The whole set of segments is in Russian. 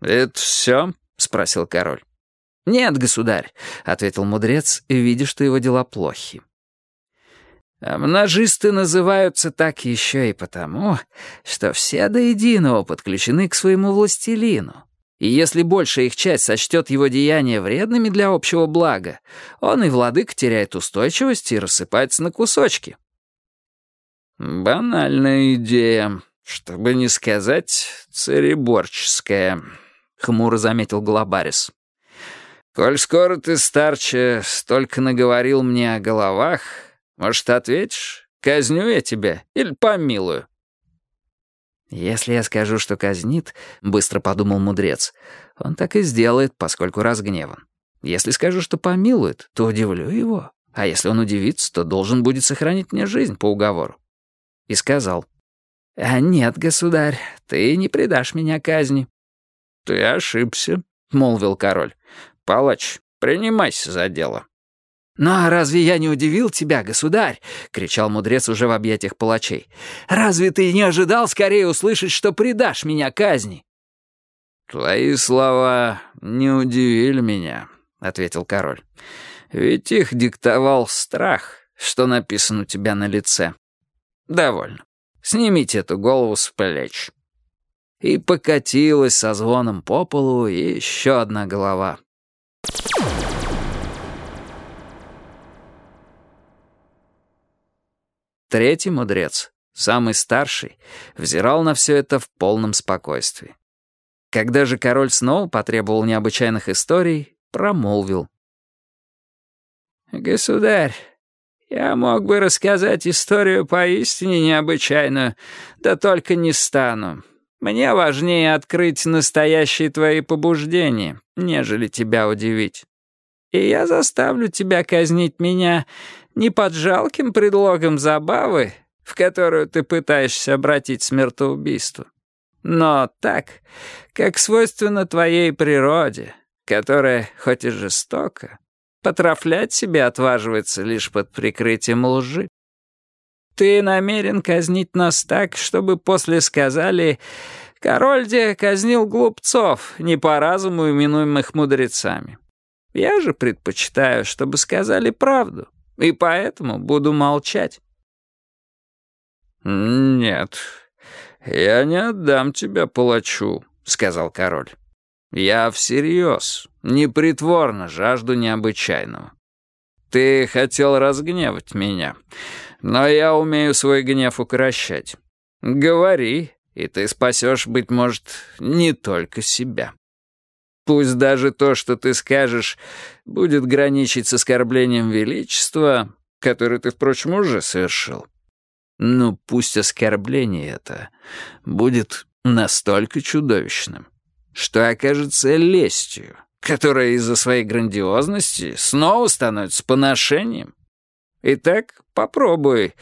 «Это все?» — спросил король. «Нет, государь», — ответил мудрец, видя, что его дела плохи. Множисты называются так еще и потому, что все до единого подключены к своему властелину. И если большая их часть сочтет его деяния вредными для общего блага, он и владык теряет устойчивость и рассыпается на кусочки. «Банальная идея, чтобы не сказать цареборческая», — хмуро заметил Голобарис. «Коль скоро ты, старче, столько наговорил мне о головах, может, ответишь, казню я тебя или помилую?» «Если я скажу, что казнит», — быстро подумал мудрец, «он так и сделает, поскольку разгневан. Если скажу, что помилует, то удивлю его, а если он удивится, то должен будет сохранить мне жизнь по уговору». И сказал, «А нет, государь, ты не предашь меня казни». «Ты ошибся», — молвил король. «Палач, принимайся за дело». «Но «Ну, а разве я не удивил тебя, государь?» — кричал мудрец уже в объятиях палачей. «Разве ты не ожидал скорее услышать, что предашь меня казни?» «Твои слова не удивили меня», — ответил король. «Ведь их диктовал страх, что написано у тебя на лице. Довольно. Снимите эту голову с плеч». И покатилась со звоном по полу еще одна голова. Третий мудрец, самый старший, взирал на все это в полном спокойствии. Когда же король снова потребовал необычайных историй, промолвил. «Государь, я мог бы рассказать историю поистине необычайную, да только не стану. Мне важнее открыть настоящие твои побуждения, нежели тебя удивить. И я заставлю тебя казнить меня не под жалким предлогом забавы, в которую ты пытаешься обратить смертоубийство, но так, как свойственно твоей природе, которая, хоть и жестока, потрафлять себя отваживается лишь под прикрытием лжи. Ты намерен казнить нас так, чтобы после сказали «Король де казнил глупцов, не по разуму именуемых мудрецами». Я же предпочитаю, чтобы сказали правду и поэтому буду молчать». «Нет, я не отдам тебя палачу», — сказал король. «Я всерьез, непритворно жажду необычайного. Ты хотел разгневать меня, но я умею свой гнев укрощать. Говори, и ты спасешь, быть может, не только себя». Пусть даже то, что ты скажешь, будет граничить с оскорблением величества, которое ты, впрочем, уже совершил. Но пусть оскорбление это будет настолько чудовищным, что окажется лестью, которая из-за своей грандиозности снова становится поношением. Итак, попробуй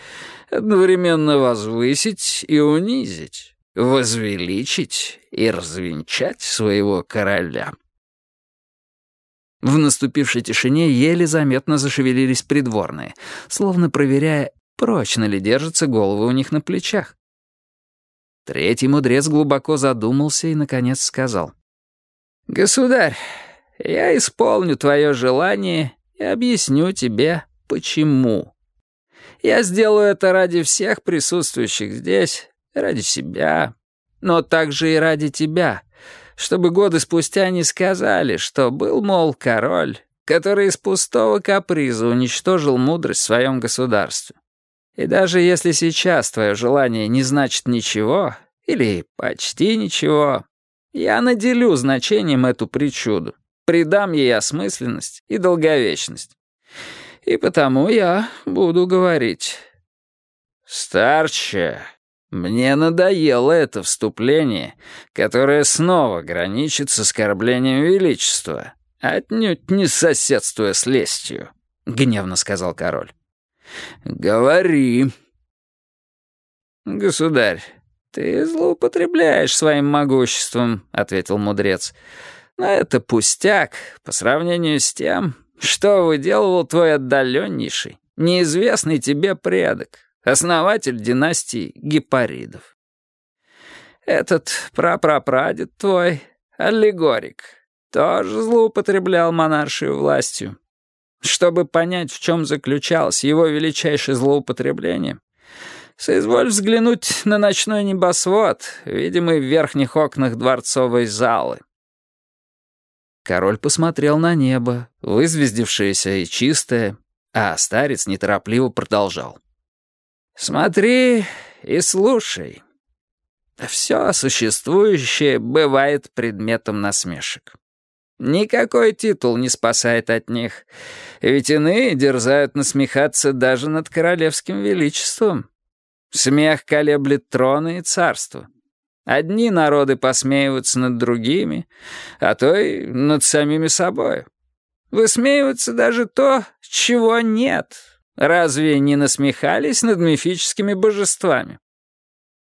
одновременно возвысить и унизить возвеличить и развенчать своего короля. В наступившей тишине еле заметно зашевелились придворные, словно проверяя, прочно ли держатся головы у них на плечах. Третий мудрец глубоко задумался и, наконец, сказал. «Государь, я исполню твое желание и объясню тебе, почему. Я сделаю это ради всех присутствующих здесь, ради себя, но также и ради тебя, чтобы годы спустя не сказали, что был, мол, король, который из пустого каприза уничтожил мудрость в своем государстве. И даже если сейчас твое желание не значит ничего, или почти ничего, я наделю значением эту причуду, придам ей осмысленность и долговечность. И потому я буду говорить. «Старче», мне надоело это вступление, которое снова граничит с оскорблением величества, отнюдь не соседствуя с лестью, — гневно сказал король. «Говори». «Государь, ты злоупотребляешь своим могуществом», — ответил мудрец. «Но это пустяк по сравнению с тем, что выделывал твой отдаленнейший, неизвестный тебе предок, основатель династии гепаридов. Этот прапрапрадед твой аллегорик, тоже злоупотреблял монаршей властью. Чтобы понять, в чем заключалось его величайшее злоупотребление, соизволь взглянуть на ночной небосвод, видимый в верхних окнах дворцовой залы. Король посмотрел на небо, вызвездившееся и чистое, а старец неторопливо продолжал. «Смотри и слушай. Все существующее бывает предметом насмешек. Никакой титул не спасает от них, ведь иные дерзают насмехаться даже над королевским величеством. Смех колеблет троны и царства. Одни народы посмеиваются над другими, а то и над самими собой. Высмеивается даже то, чего нет. Разве не насмехались над мифическими божествами?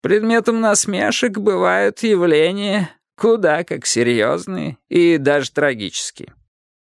Предметом насмешек бывают явления куда как серьезные и даже трагические.